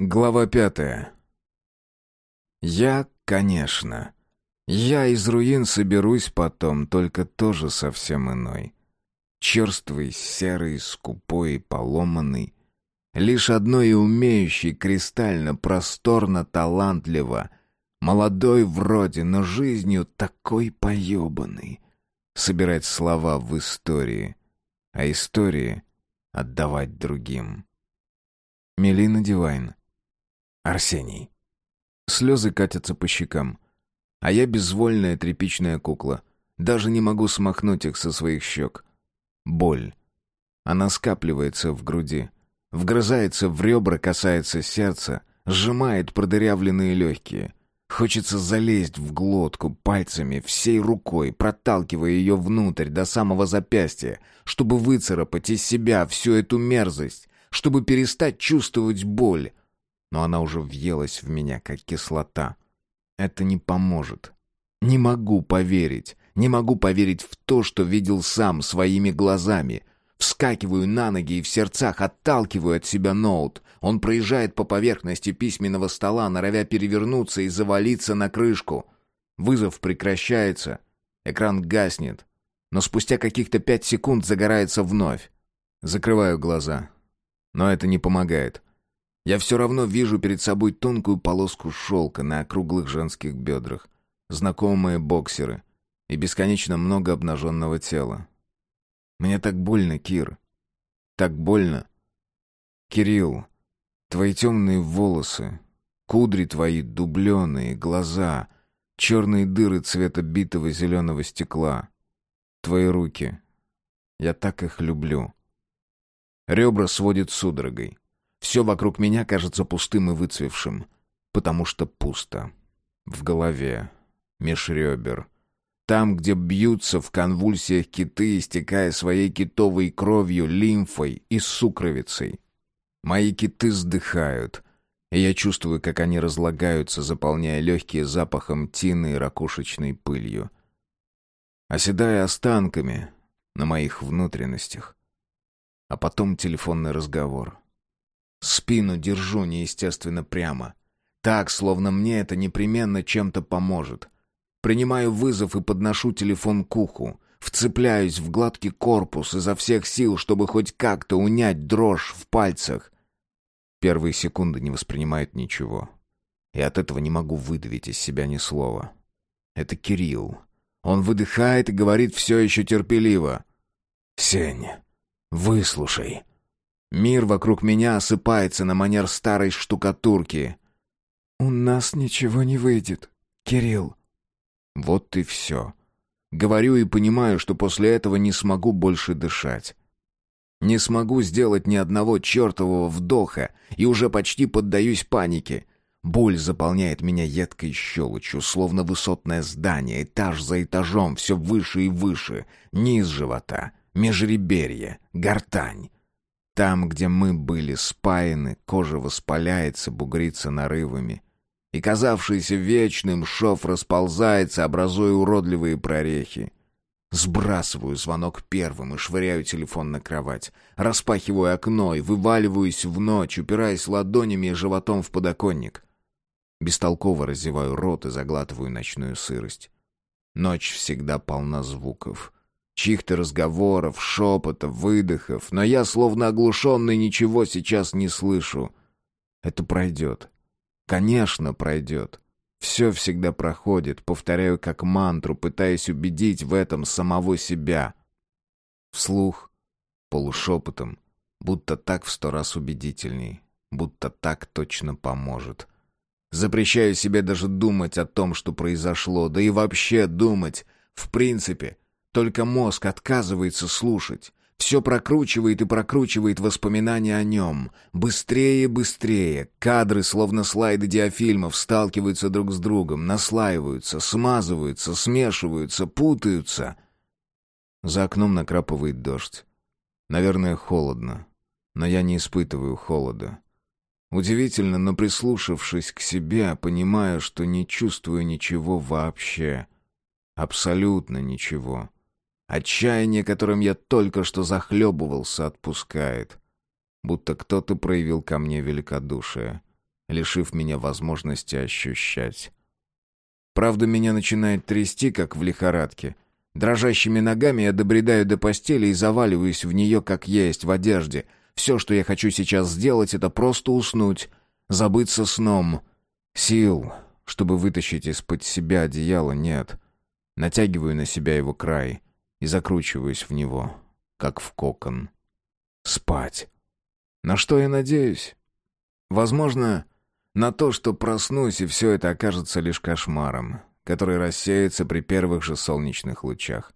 Глава пятая. Я, конечно. Я из руин соберусь потом, только тоже совсем иной. Черствый, серый, скупой поломанный. Лишь одно и умеющий кристально, просторно, талантливо. Молодой вроде, но жизнью такой поебанный. Собирать слова в истории, а истории отдавать другим. Мелина Дивайн. Арсений. Слезы катятся по щекам. А я безвольная тряпичная кукла. Даже не могу смахнуть их со своих щек. Боль. Она скапливается в груди. Вгрызается в ребра, касается сердца. Сжимает продырявленные легкие. Хочется залезть в глотку пальцами, всей рукой, проталкивая ее внутрь до самого запястья, чтобы выцарапать из себя всю эту мерзость, чтобы перестать чувствовать боль, но она уже въелась в меня, как кислота. Это не поможет. Не могу поверить. Не могу поверить в то, что видел сам своими глазами. Вскакиваю на ноги и в сердцах отталкиваю от себя ноут. Он проезжает по поверхности письменного стола, норовя перевернуться и завалиться на крышку. Вызов прекращается. Экран гаснет. Но спустя каких-то пять секунд загорается вновь. Закрываю глаза. Но это не помогает. Я все равно вижу перед собой тонкую полоску шелка на округлых женских бедрах, знакомые боксеры и бесконечно много обнаженного тела. Мне так больно, Кир. Так больно. Кирилл, твои темные волосы, кудри твои дубленые, глаза, черные дыры цвета битого зеленого стекла, твои руки. Я так их люблю. Ребра сводит судорогой. Все вокруг меня кажется пустым и выцвевшим, потому что пусто. В голове, меж ребер. Там, где бьются в конвульсиях киты, истекая своей китовой кровью, лимфой и сукровицей. Мои киты сдыхают, и я чувствую, как они разлагаются, заполняя легкие запахом тины и ракушечной пылью. Оседая останками на моих внутренностях. А потом телефонный разговор — Спину держу неестественно прямо. Так, словно мне это непременно чем-то поможет. Принимаю вызов и подношу телефон к уху. Вцепляюсь в гладкий корпус изо всех сил, чтобы хоть как-то унять дрожь в пальцах. Первые секунды не воспринимают ничего. И от этого не могу выдавить из себя ни слова. Это Кирилл. Он выдыхает и говорит все еще терпеливо. «Сень, выслушай». Мир вокруг меня осыпается на манер старой штукатурки. «У нас ничего не выйдет, Кирилл». Вот и все. Говорю и понимаю, что после этого не смогу больше дышать. Не смогу сделать ни одного чертового вдоха и уже почти поддаюсь панике. Боль заполняет меня едкой щелочью, словно высотное здание, этаж за этажом, все выше и выше, низ живота, межреберье, гортань. Там, где мы были спаяны, кожа воспаляется, бугрится нарывами. И казавшийся вечным шов расползается, образуя уродливые прорехи. Сбрасываю звонок первым и швыряю телефон на кровать. Распахиваю окно и вываливаюсь в ночь, упираясь ладонями и животом в подоконник. Бестолково разеваю рот и заглатываю ночную сырость. Ночь всегда полна звуков — чьих-то разговоров, шепотов, выдохов, но я, словно оглушенный, ничего сейчас не слышу. Это пройдет. Конечно, пройдет. Все всегда проходит, повторяю как мантру, пытаясь убедить в этом самого себя. Вслух, полушепотом, будто так в сто раз убедительней, будто так точно поможет. Запрещаю себе даже думать о том, что произошло, да и вообще думать, в принципе — только мозг отказывается слушать. Все прокручивает и прокручивает воспоминания о нем. Быстрее, быстрее. Кадры, словно слайды диафильмов, сталкиваются друг с другом, наслаиваются, смазываются, смешиваются, путаются. За окном накрапывает дождь. Наверное, холодно. Но я не испытываю холода. Удивительно, но прислушавшись к себе, понимаю, что не чувствую ничего вообще. Абсолютно ничего. Отчаяние, которым я только что захлебывался, отпускает. Будто кто-то проявил ко мне великодушие. лишив меня возможности ощущать. Правда, меня начинает трясти, как в лихорадке. Дрожащими ногами я добредаю до постели и заваливаюсь в нее, как есть, в одежде. Все, что я хочу сейчас сделать, это просто уснуть, забыться сном. Сил, чтобы вытащить из-под себя одеяло, нет. Натягиваю на себя его край и закручиваюсь в него, как в кокон. Спать. На что я надеюсь? Возможно, на то, что проснусь, и все это окажется лишь кошмаром, который рассеется при первых же солнечных лучах.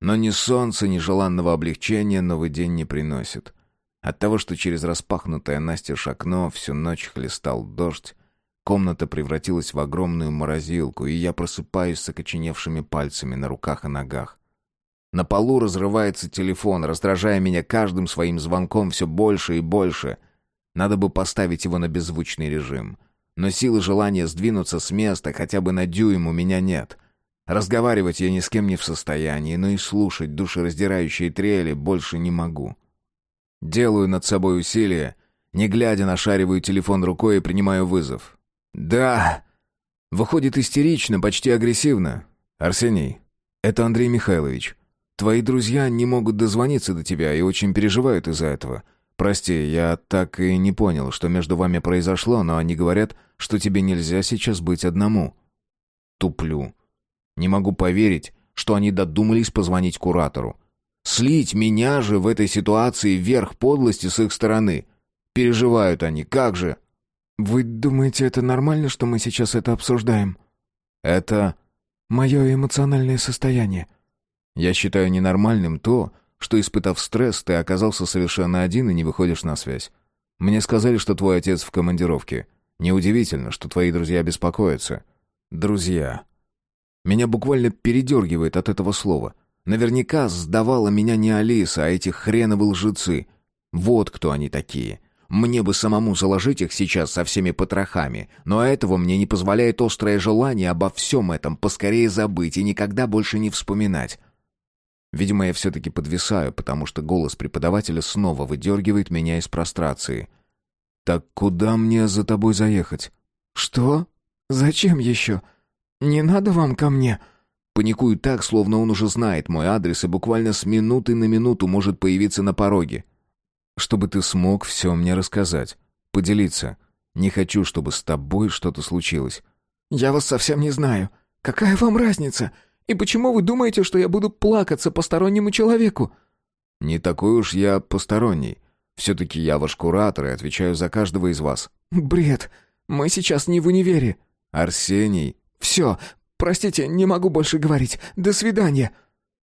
Но ни солнца, ни желанного облегчения новый день не приносит. От того, что через распахнутое настежь окно всю ночь хлестал дождь, комната превратилась в огромную морозилку, и я просыпаюсь с окоченевшими пальцами на руках и ногах. На полу разрывается телефон, раздражая меня каждым своим звонком все больше и больше — надо бы поставить его на беззвучный режим. Но силы желания сдвинуться с места хотя бы на дюйм у меня нет. Разговаривать я ни с кем не в состоянии, но и слушать душераздирающие трели больше не могу. Делаю над собой усилие, не глядя, нашариваю телефон рукой и принимаю вызов. «Да!» Выходит истерично, почти агрессивно. «Арсений, это Андрей Михайлович. Твои друзья не могут дозвониться до тебя и очень переживают из-за этого. «Прости, я так и не понял, что между вами произошло, но они говорят, что тебе нельзя сейчас быть одному». Туплю. Не могу поверить, что они додумались позвонить куратору. Слить меня же в этой ситуации вверх подлости с их стороны. Переживают они, как же? «Вы думаете, это нормально, что мы сейчас это обсуждаем?» «Это...» «Мое эмоциональное состояние». «Я считаю ненормальным то, что, испытав стресс, ты оказался совершенно один и не выходишь на связь. Мне сказали, что твой отец в командировке. Неудивительно, что твои друзья беспокоятся. Друзья. Меня буквально передергивает от этого слова. Наверняка сдавала меня не Алиса, а эти хреновы лжецы. Вот кто они такие. Мне бы самому заложить их сейчас со всеми потрохами, но этого мне не позволяет острое желание обо всем этом поскорее забыть и никогда больше не вспоминать. Видимо, я все-таки подвисаю, потому что голос преподавателя снова выдергивает меня из прострации. «Так куда мне за тобой заехать?» «Что? Зачем еще? Не надо вам ко мне?» Паникую так, словно он уже знает мой адрес и буквально с минуты на минуту может появиться на пороге. «Чтобы ты смог все мне рассказать, поделиться. Не хочу, чтобы с тобой что-то случилось». «Я вас совсем не знаю. Какая вам разница?» И почему вы думаете, что я буду плакаться постороннему человеку?» «Не такой уж я посторонний. Все-таки я ваш куратор и отвечаю за каждого из вас». «Бред. Мы сейчас не в универе». «Арсений». «Все. Простите, не могу больше говорить. До свидания».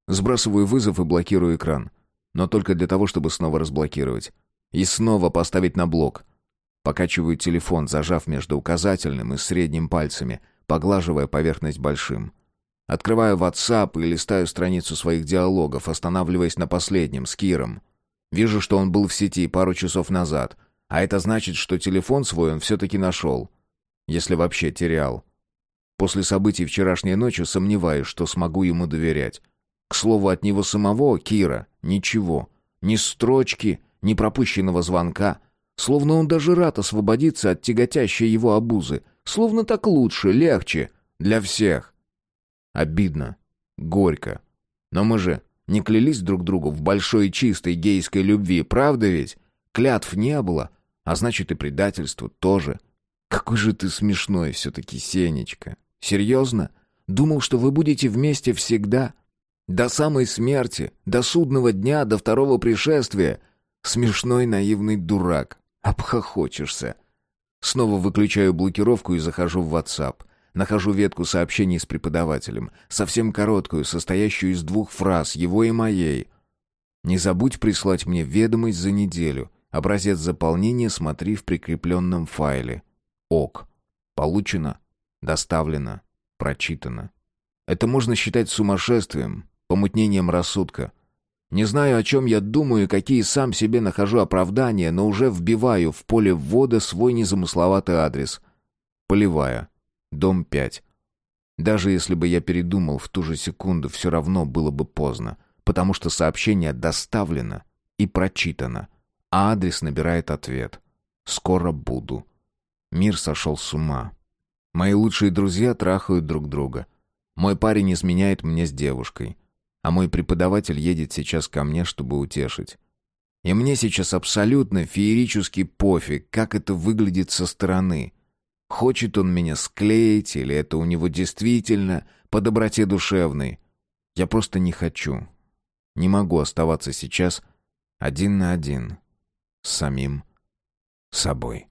Сбрасываю вызов и блокирую экран. Но только для того, чтобы снова разблокировать. И снова поставить на блок. Покачиваю телефон, зажав между указательным и средним пальцами, поглаживая поверхность большим. Открываю WhatsApp и листаю страницу своих диалогов, останавливаясь на последнем, с Киром. Вижу, что он был в сети пару часов назад, а это значит, что телефон свой он все-таки нашел. Если вообще терял. После событий вчерашней ночи сомневаюсь, что смогу ему доверять. К слову, от него самого, Кира, ничего. Ни строчки, ни пропущенного звонка. Словно он даже рад освободиться от тяготящей его обузы. Словно так лучше, легче. Для всех. Обидно. Горько. Но мы же не клялись друг другу в большой и чистой гейской любви, правда ведь? Клятв не было, а значит и предательство тоже. Какой же ты смешной все-таки, Сенечка. Серьезно? Думал, что вы будете вместе всегда? До самой смерти, до судного дня, до второго пришествия. Смешной наивный дурак. Обхохочешься. Снова выключаю блокировку и захожу в WhatsApp. Нахожу ветку сообщений с преподавателем, совсем короткую, состоящую из двух фраз, его и моей. «Не забудь прислать мне ведомость за неделю. Образец заполнения смотри в прикрепленном файле. ОК. Получено. Доставлено. Прочитано. Это можно считать сумасшествием, помутнением рассудка. Не знаю, о чем я думаю и какие сам себе нахожу оправдания, но уже вбиваю в поле ввода свой незамысловатый адрес. Полевая. Дом 5. Даже если бы я передумал в ту же секунду, все равно было бы поздно, потому что сообщение доставлено и прочитано, а адрес набирает ответ. «Скоро буду». Мир сошел с ума. Мои лучшие друзья трахают друг друга. Мой парень изменяет мне с девушкой. А мой преподаватель едет сейчас ко мне, чтобы утешить. И мне сейчас абсолютно феерически пофиг, как это выглядит со стороны. Хочет он меня склеить, или это у него действительно по доброте душевной. Я просто не хочу. Не могу оставаться сейчас один на один с самим собой.